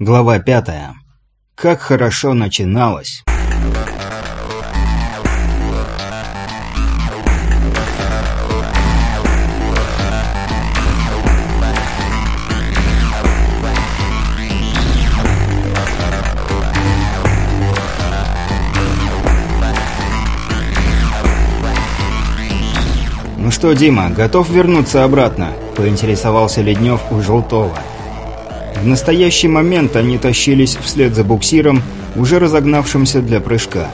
Глава пятая. Как хорошо начиналось. «Ну что, Дима, готов вернуться обратно?» – поинтересовался Леднев у Желтого. В настоящий момент они тащились вслед за буксиром, уже разогнавшимся для прыжка.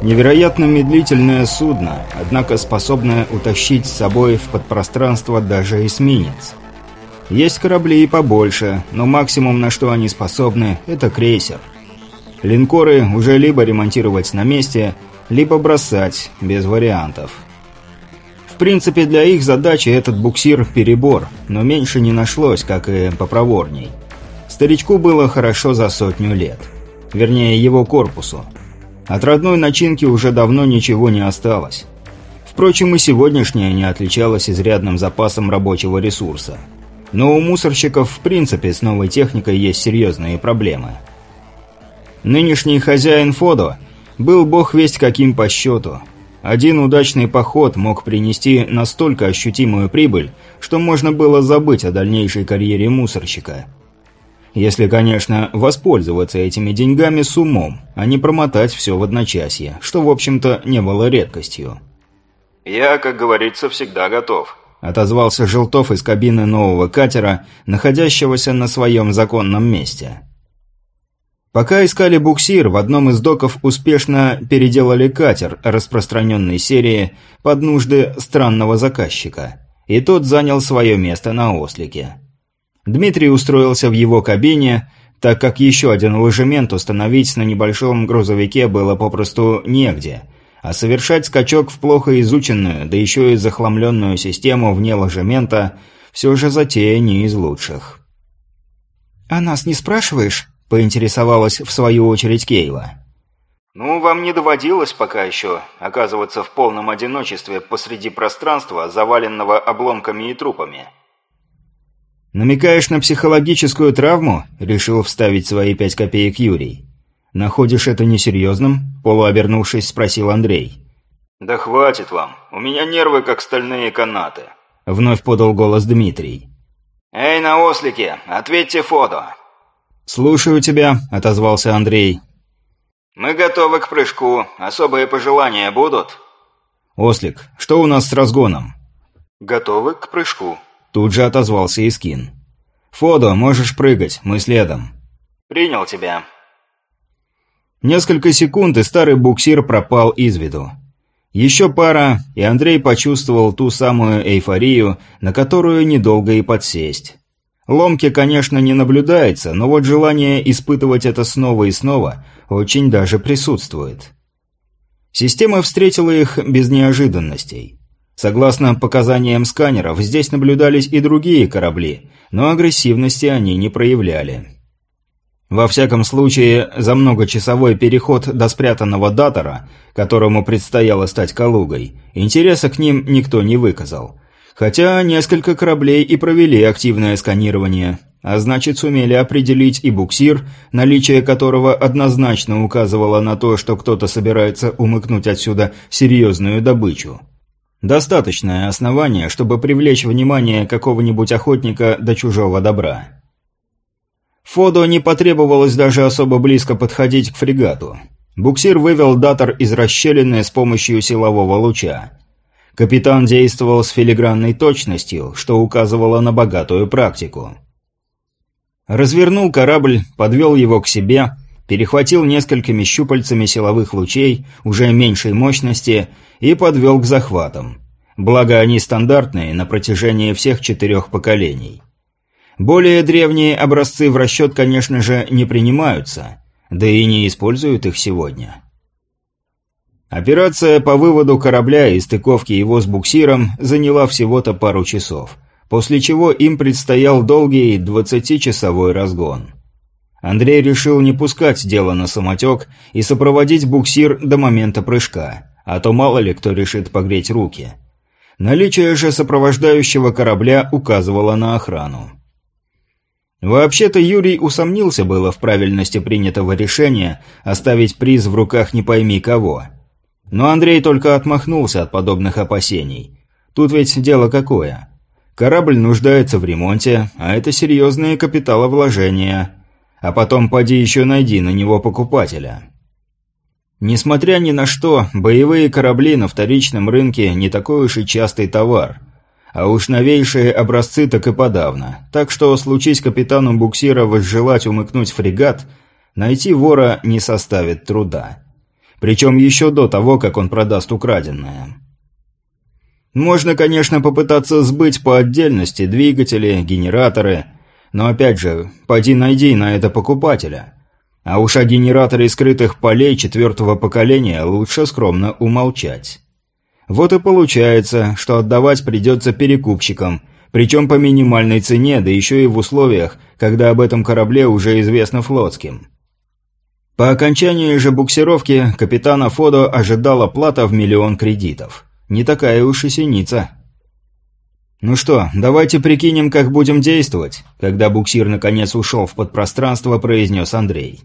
Невероятно медлительное судно, однако способное утащить с собой в подпространство даже эсминец. Есть корабли и побольше, но максимум, на что они способны, это крейсер. Линкоры уже либо ремонтировать на месте, либо бросать, без вариантов. В принципе, для их задачи этот буксир – перебор, но меньше не нашлось, как и попроворней. Старичку было хорошо за сотню лет. Вернее, его корпусу. От родной начинки уже давно ничего не осталось. Впрочем, и сегодняшняя не отличалась изрядным запасом рабочего ресурса. Но у мусорщиков в принципе с новой техникой есть серьезные проблемы. Нынешний хозяин Фодо был бог весть каким по счету. Один удачный поход мог принести настолько ощутимую прибыль, что можно было забыть о дальнейшей карьере мусорщика – если, конечно, воспользоваться этими деньгами с умом, а не промотать все в одночасье, что, в общем-то, не было редкостью. «Я, как говорится, всегда готов», — отозвался Желтов из кабины нового катера, находящегося на своем законном месте. Пока искали буксир, в одном из доков успешно переделали катер распространенной серии под нужды странного заказчика, и тот занял свое место на ослике. Дмитрий устроился в его кабине, так как еще один ложемент установить на небольшом грузовике было попросту негде, а совершать скачок в плохо изученную, да еще и захламленную систему вне ложемента все же затея не из лучших. «А нас не спрашиваешь?» – поинтересовалась в свою очередь Кейла. «Ну, вам не доводилось пока еще оказываться в полном одиночестве посреди пространства, заваленного обломками и трупами». «Намекаешь на психологическую травму?» – решил вставить свои пять копеек Юрий. «Находишь это несерьезным?» – полуобернувшись, спросил Андрей. «Да хватит вам. У меня нервы, как стальные канаты», – вновь подал голос Дмитрий. «Эй, на ослике, ответьте фото». «Слушаю тебя», – отозвался Андрей. «Мы готовы к прыжку. Особые пожелания будут?» «Ослик, что у нас с разгоном?» «Готовы к прыжку», Тут же отозвался Искин. «Фодо, можешь прыгать, мы следом». «Принял тебя». Несколько секунд, и старый буксир пропал из виду. Еще пара, и Андрей почувствовал ту самую эйфорию, на которую недолго и подсесть. Ломки, конечно, не наблюдается, но вот желание испытывать это снова и снова очень даже присутствует. Система встретила их без неожиданностей. Согласно показаниям сканеров, здесь наблюдались и другие корабли, но агрессивности они не проявляли. Во всяком случае, за многочасовой переход до спрятанного датора, которому предстояло стать Калугой, интереса к ним никто не выказал. Хотя несколько кораблей и провели активное сканирование, а значит сумели определить и буксир, наличие которого однозначно указывало на то, что кто-то собирается умыкнуть отсюда серьезную добычу. Достаточное основание, чтобы привлечь внимание какого-нибудь охотника до чужого добра. Фодо не потребовалось даже особо близко подходить к фрегату. Буксир вывел датор из расщелины с помощью силового луча. Капитан действовал с филигранной точностью, что указывало на богатую практику. Развернул корабль, подвел его к себе – перехватил несколькими щупальцами силовых лучей уже меньшей мощности и подвел к захватам. Благо они стандартные на протяжении всех четырех поколений. Более древние образцы в расчет, конечно же, не принимаются, да и не используют их сегодня. Операция по выводу корабля и стыковке его с буксиром заняла всего-то пару часов, после чего им предстоял долгий 20-часовой разгон. Андрей решил не пускать дело на самотек и сопроводить буксир до момента прыжка, а то мало ли кто решит погреть руки. Наличие же сопровождающего корабля указывало на охрану. Вообще-то Юрий усомнился было в правильности принятого решения оставить приз в руках не пойми кого. Но Андрей только отмахнулся от подобных опасений. Тут ведь дело какое. Корабль нуждается в ремонте, а это серьезные капиталовложения. А потом поди еще найди на него покупателя. Несмотря ни на что, боевые корабли на вторичном рынке не такой уж и частый товар. А уж новейшие образцы так и подавно. Так что, случись капитану буксира возжелать умыкнуть фрегат, найти вора не составит труда. Причем еще до того, как он продаст украденное. Можно, конечно, попытаться сбыть по отдельности двигатели, генераторы, но опять же, поди найди на это покупателя. А уж о генераторе скрытых полей четвертого поколения лучше скромно умолчать. Вот и получается, что отдавать придется перекупщикам, причем по минимальной цене, да еще и в условиях, когда об этом корабле уже известно флотским. По окончании же буксировки капитана Фодо ожидала плата в миллион кредитов. Не такая уж и синица. «Ну что, давайте прикинем, как будем действовать», когда буксир наконец ушел в подпространство, произнес Андрей.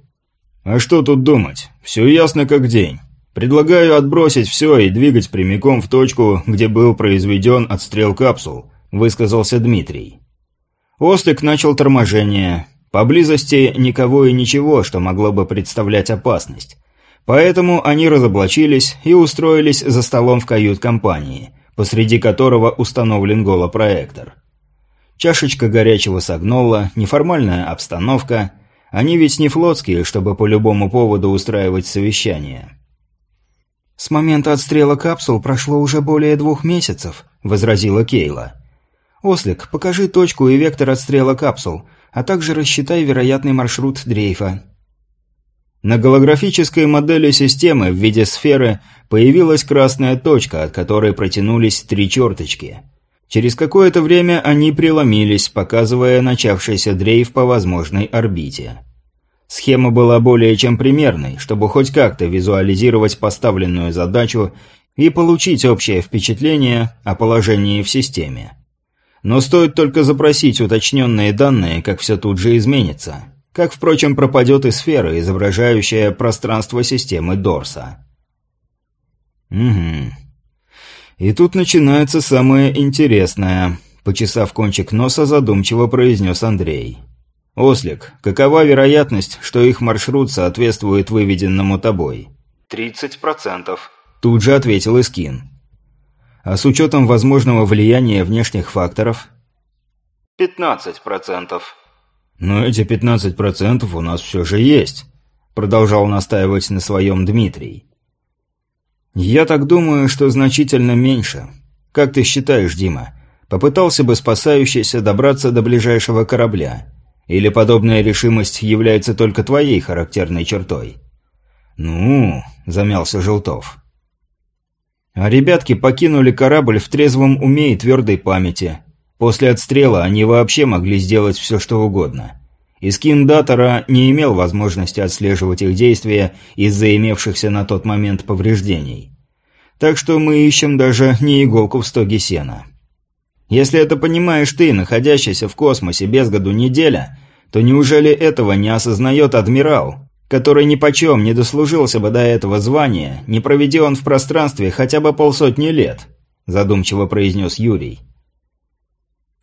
«А что тут думать? Все ясно как день. Предлагаю отбросить все и двигать прямиком в точку, где был произведен отстрел капсул», высказался Дмитрий. Ослик начал торможение. Поблизости никого и ничего, что могло бы представлять опасность. Поэтому они разоблачились и устроились за столом в кают-компании, посреди которого установлен голопроектор. Чашечка горячего согнола, неформальная обстановка. Они ведь не флотские, чтобы по любому поводу устраивать совещание. «С момента отстрела капсул прошло уже более двух месяцев», — возразила Кейла. «Ослик, покажи точку и вектор отстрела капсул, а также рассчитай вероятный маршрут дрейфа». На голографической модели системы в виде сферы появилась красная точка, от которой протянулись три черточки. Через какое-то время они преломились, показывая начавшийся дрейф по возможной орбите. Схема была более чем примерной, чтобы хоть как-то визуализировать поставленную задачу и получить общее впечатление о положении в системе. Но стоит только запросить уточненные данные, как все тут же изменится. Как, впрочем, пропадет и сфера, изображающая пространство системы Дорса. Угу. И тут начинается самое интересное. Почесав кончик носа, задумчиво произнес Андрей. «Ослик, какова вероятность, что их маршрут соответствует выведенному тобой?» «Тридцать процентов», – тут же ответил Искин. «А с учетом возможного влияния внешних факторов?» «Пятнадцать процентов», «Но эти 15% у нас все же есть», – продолжал настаивать на своем Дмитрий. «Я так думаю, что значительно меньше. Как ты считаешь, Дима, попытался бы спасающийся добраться до ближайшего корабля? Или подобная решимость является только твоей характерной чертой?» «Ну...» – замялся Желтов. А ребятки покинули корабль в трезвом уме и твердой памяти. После отстрела они вообще могли сделать все, что угодно. Искин Датора не имел возможности отслеживать их действия из-за имевшихся на тот момент повреждений. Так что мы ищем даже не иголку в стоге сена. Если это понимаешь ты, находящийся в космосе без году неделя, то неужели этого не осознает адмирал, который ни почем не дослужился бы до этого звания, не проведя он в пространстве хотя бы полсотни лет?» задумчиво произнес Юрий.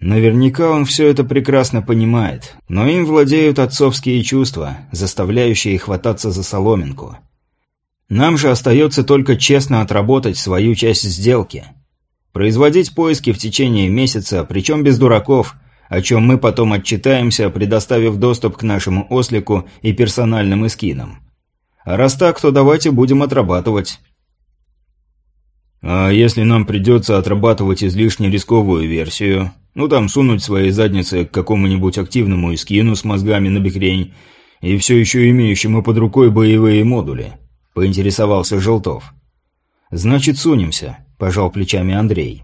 Наверняка он все это прекрасно понимает, но им владеют отцовские чувства, заставляющие хвататься за соломинку. Нам же остается только честно отработать свою часть сделки. Производить поиски в течение месяца, причем без дураков, о чем мы потом отчитаемся, предоставив доступ к нашему ослику и персональным эскинам. А раз так, то давайте будем отрабатывать. А если нам придется отрабатывать излишне рисковую версию, ну там сунуть свои задницы к какому-нибудь активному эскину с мозгами на бекрень и все еще имеющему под рукой боевые модули, поинтересовался Желтов. «Значит, сунемся», – пожал плечами Андрей.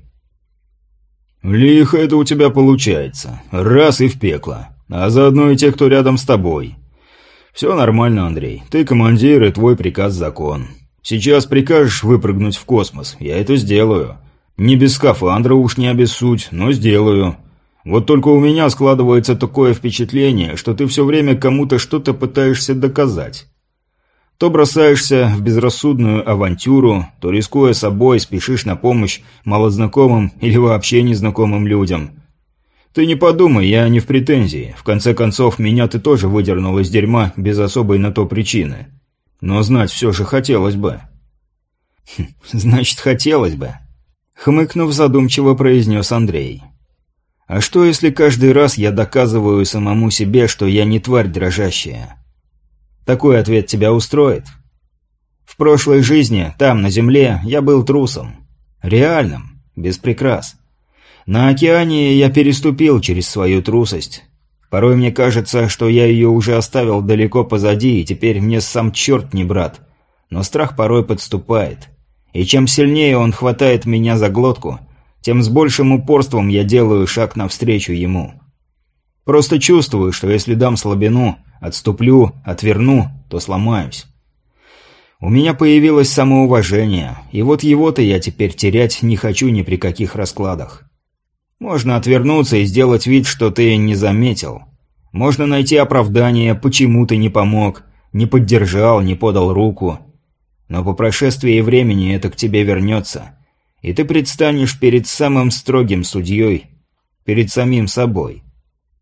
«Лихо это у тебя получается. Раз и в пекло. А заодно и те, кто рядом с тобой. Все нормально, Андрей. Ты командир, и твой приказ – закон. Сейчас прикажешь выпрыгнуть в космос, я это сделаю. Не без скафандра уж не обессудь, но сделаю. Вот только у меня складывается такое впечатление, что ты все время кому-то что-то пытаешься доказать. То бросаешься в безрассудную авантюру, то, рискуя собой, спешишь на помощь малознакомым или вообще незнакомым людям. Ты не подумай, я не в претензии. В конце концов, меня ты тоже выдернул из дерьма без особой на то причины. Но знать все же хотелось бы. Хм, «Значит, хотелось бы», — хмыкнув задумчиво произнес Андрей. «А что, если каждый раз я доказываю самому себе, что я не тварь дрожащая?» Такой ответ тебя устроит? В прошлой жизни, там, на земле, я был трусом. Реальным, без прикрас. На океане я переступил через свою трусость. Порой мне кажется, что я ее уже оставил далеко позади, и теперь мне сам черт не брат. Но страх порой подступает. И чем сильнее он хватает меня за глотку, тем с большим упорством я делаю шаг навстречу ему. Просто чувствую, что если дам слабину, Отступлю, отверну, то сломаюсь. У меня появилось самоуважение, и вот его-то я теперь терять не хочу ни при каких раскладах. Можно отвернуться и сделать вид, что ты не заметил. Можно найти оправдание, почему ты не помог, не поддержал, не подал руку. Но по прошествии времени это к тебе вернется, и ты предстанешь перед самым строгим судьей, перед самим собой.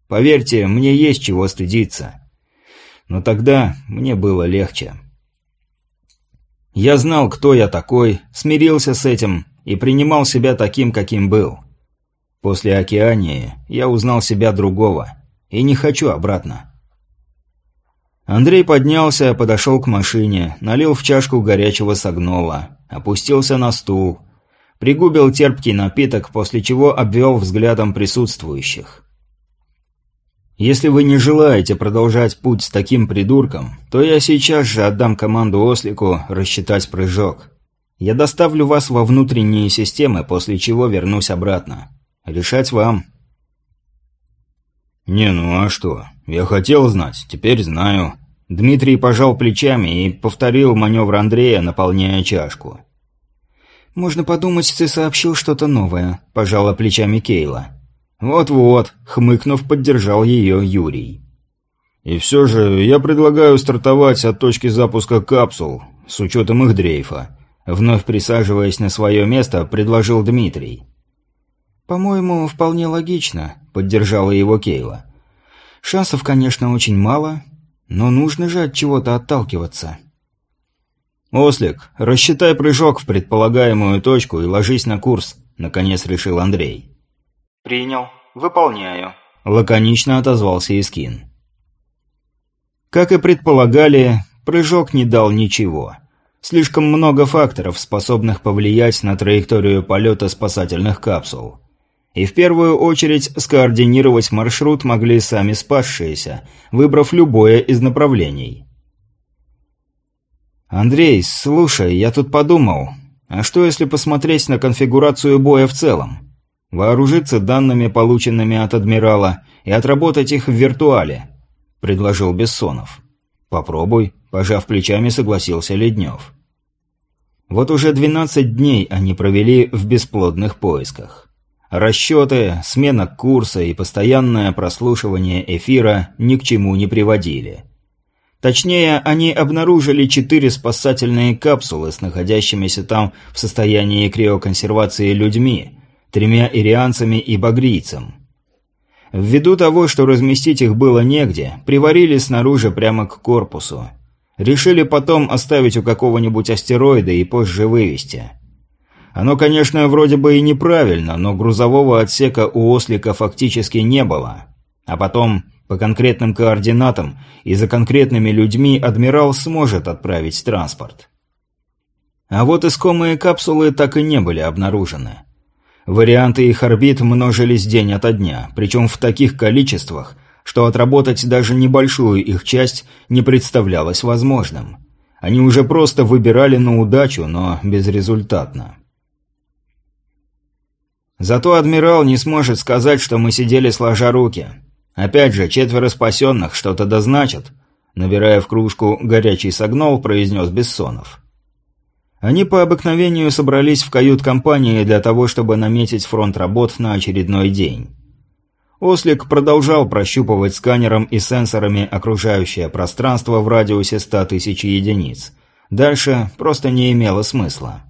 Поверьте, мне есть чего стыдиться. Но тогда мне было легче. Я знал, кто я такой, смирился с этим и принимал себя таким, каким был. После океании я узнал себя другого и не хочу обратно. Андрей поднялся, подошел к машине, налил в чашку горячего согнола, опустился на стул, пригубил терпкий напиток, после чего обвел взглядом присутствующих. Если вы не желаете продолжать путь с таким придурком, то я сейчас же отдам команду Ослику рассчитать прыжок. Я доставлю вас во внутренние системы, после чего вернусь обратно. Решать вам. Не, ну а что? Я хотел знать, теперь знаю. Дмитрий пожал плечами и повторил маневр Андрея, наполняя чашку. «Можно подумать, ты сообщил что-то новое», – пожала плечами Кейла. «Вот-вот», — хмыкнув, поддержал ее Юрий. «И все же я предлагаю стартовать от точки запуска капсул, с учетом их дрейфа», — вновь присаживаясь на свое место, предложил Дмитрий. «По-моему, вполне логично», — поддержала его Кейла. «Шансов, конечно, очень мало, но нужно же от чего-то отталкиваться». «Ослик, рассчитай прыжок в предполагаемую точку и ложись на курс», — наконец решил Андрей. «Принял. Выполняю», — лаконично отозвался Искин. Как и предполагали, прыжок не дал ничего. Слишком много факторов, способных повлиять на траекторию полета спасательных капсул. И в первую очередь скоординировать маршрут могли сами спасшиеся, выбрав любое из направлений. «Андрей, слушай, я тут подумал, а что если посмотреть на конфигурацию боя в целом?» Вооружиться данными, полученными от адмирала, и отработать их в виртуале», — предложил Бессонов. «Попробуй», — пожав плечами, согласился Леднев. Вот уже 12 дней они провели в бесплодных поисках. Расчеты, смена курса и постоянное прослушивание эфира ни к чему не приводили. Точнее, они обнаружили четыре спасательные капсулы с находящимися там в состоянии криоконсервации людьми, тремя ирианцами и багрийцем. Ввиду того, что разместить их было негде, приварили снаружи прямо к корпусу. Решили потом оставить у какого-нибудь астероида и позже вывести. Оно, конечно, вроде бы и неправильно, но грузового отсека у Ослика фактически не было. А потом, по конкретным координатам и за конкретными людьми, адмирал сможет отправить транспорт. А вот искомые капсулы так и не были обнаружены. Варианты их орбит множились день ото дня, причем в таких количествах, что отработать даже небольшую их часть не представлялось возможным. Они уже просто выбирали на удачу, но безрезультатно. Зато адмирал не сможет сказать, что мы сидели сложа руки. Опять же, четверо спасенных что-то дозначат. Набирая в кружку горячий согнол, произнес Бессонов. Они по обыкновению собрались в кают-компании для того, чтобы наметить фронт работ на очередной день. Ослик продолжал прощупывать сканером и сенсорами окружающее пространство в радиусе 100 тысяч единиц. Дальше просто не имело смысла.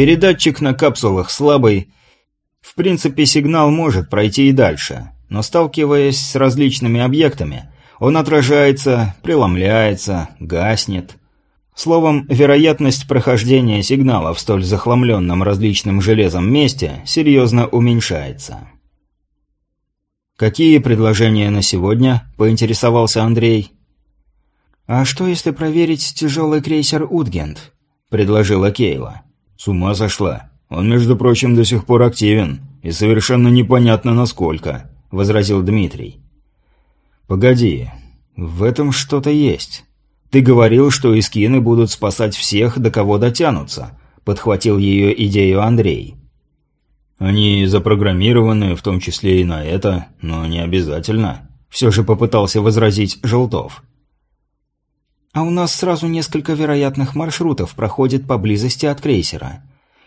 Передатчик на капсулах слабый. В принципе, сигнал может пройти и дальше. Но сталкиваясь с различными объектами, он отражается, преломляется, гаснет. Словом, вероятность прохождения сигнала в столь захламленном различным железом месте серьезно уменьшается. «Какие предложения на сегодня?» – поинтересовался Андрей. «А что, если проверить тяжелый крейсер «Утгент»?» – предложила Кейла. «С ума сошла. Он, между прочим, до сих пор активен. И совершенно непонятно, насколько», – возразил Дмитрий. «Погоди. В этом что-то есть. Ты говорил, что искины будут спасать всех, до кого дотянутся», – подхватил ее идею Андрей. «Они запрограммированы, в том числе и на это, но не обязательно», – все же попытался возразить Желтов. «А у нас сразу несколько вероятных маршрутов проходит поблизости от крейсера.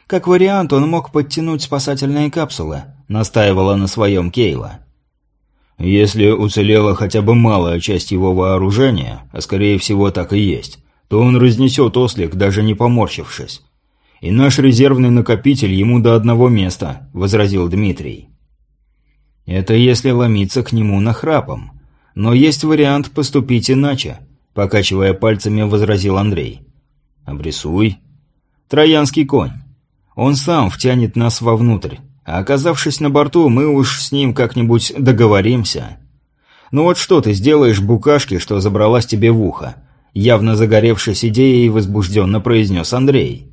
Как вариант, он мог подтянуть спасательные капсулы», – настаивала на своем Кейла. «Если уцелела хотя бы малая часть его вооружения, а скорее всего так и есть, то он разнесет ослик, даже не поморщившись. «И наш резервный накопитель ему до одного места», – возразил Дмитрий. «Это если ломиться к нему нахрапом. Но есть вариант поступить иначе», – покачивая пальцами, возразил Андрей. «Обрисуй». «Троянский конь. Он сам втянет нас вовнутрь, а оказавшись на борту, мы уж с ним как-нибудь договоримся». «Ну вот что ты сделаешь букашке, что забралась тебе в ухо?» Явно загоревшись идеей, возбужденно произнес Андрей.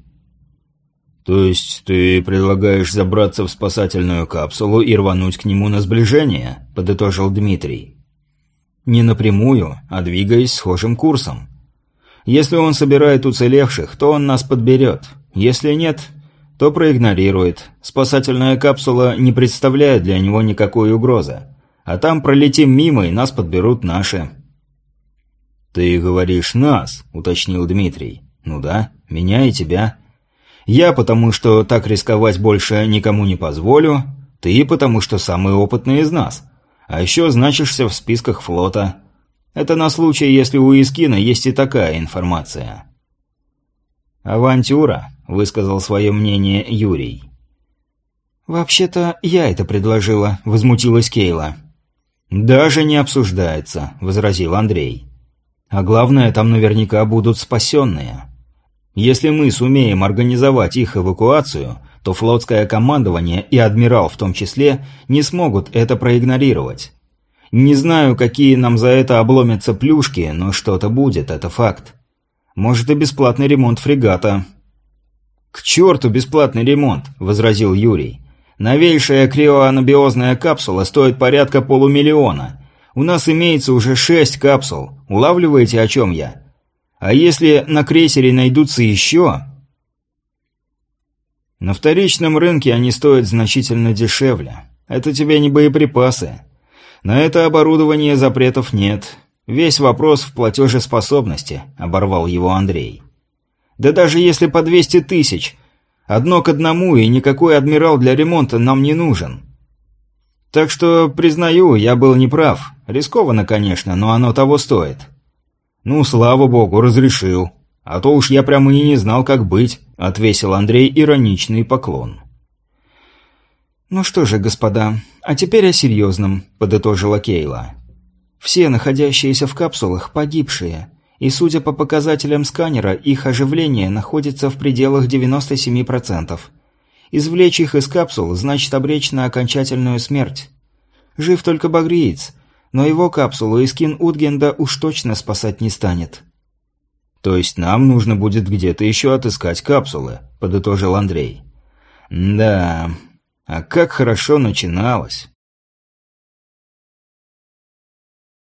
«То есть ты предлагаешь забраться в спасательную капсулу и рвануть к нему на сближение?» – подытожил Дмитрий. «Не напрямую, а двигаясь схожим курсом. Если он собирает уцелевших, то он нас подберет. Если нет, то проигнорирует. Спасательная капсула не представляет для него никакой угрозы. А там пролетим мимо, и нас подберут наши». «Ты говоришь «нас», – уточнил Дмитрий. «Ну да, меня и тебя». Я потому, что так рисковать больше никому не позволю, ты потому, что самый опытный из нас. А еще значишься в списках флота. Это на случай, если у Искина есть и такая информация. «Авантюра», — высказал свое мнение Юрий. «Вообще-то я это предложила», — возмутилась Кейла. «Даже не обсуждается», — возразил Андрей. «А главное, там наверняка будут спасенные». Если мы сумеем организовать их эвакуацию, то флотское командование и адмирал в том числе не смогут это проигнорировать. Не знаю, какие нам за это обломятся плюшки, но что-то будет, это факт. Может и бесплатный ремонт фрегата. «К черту бесплатный ремонт», — возразил Юрий. «Новейшая криоанабиозная капсула стоит порядка полумиллиона. У нас имеется уже шесть капсул. Улавливаете, о чем я? А если на крейсере найдутся еще... На вторичном рынке они стоят значительно дешевле. Это тебе не боеприпасы. На это оборудование запретов нет. Весь вопрос в платежеспособности, оборвал его Андрей. Да даже если по 200 тысяч, одно к одному и никакой адмирал для ремонта нам не нужен. Так что, признаю, я был неправ. Рискованно, конечно, но оно того стоит. «Ну, слава богу, разрешил. А то уж я прямо и не знал, как быть», — отвесил Андрей ироничный поклон. «Ну что же, господа, а теперь о серьезном», — подытожила Кейла. «Все находящиеся в капсулах погибшие, и, судя по показателям сканера, их оживление находится в пределах 97%. Извлечь их из капсул значит обречь на окончательную смерть. Жив только багриец, но его капсулу и скин Утгенда уж точно спасать не станет. «То есть нам нужно будет где-то еще отыскать капсулы», – подытожил Андрей. «Да, а как хорошо начиналось».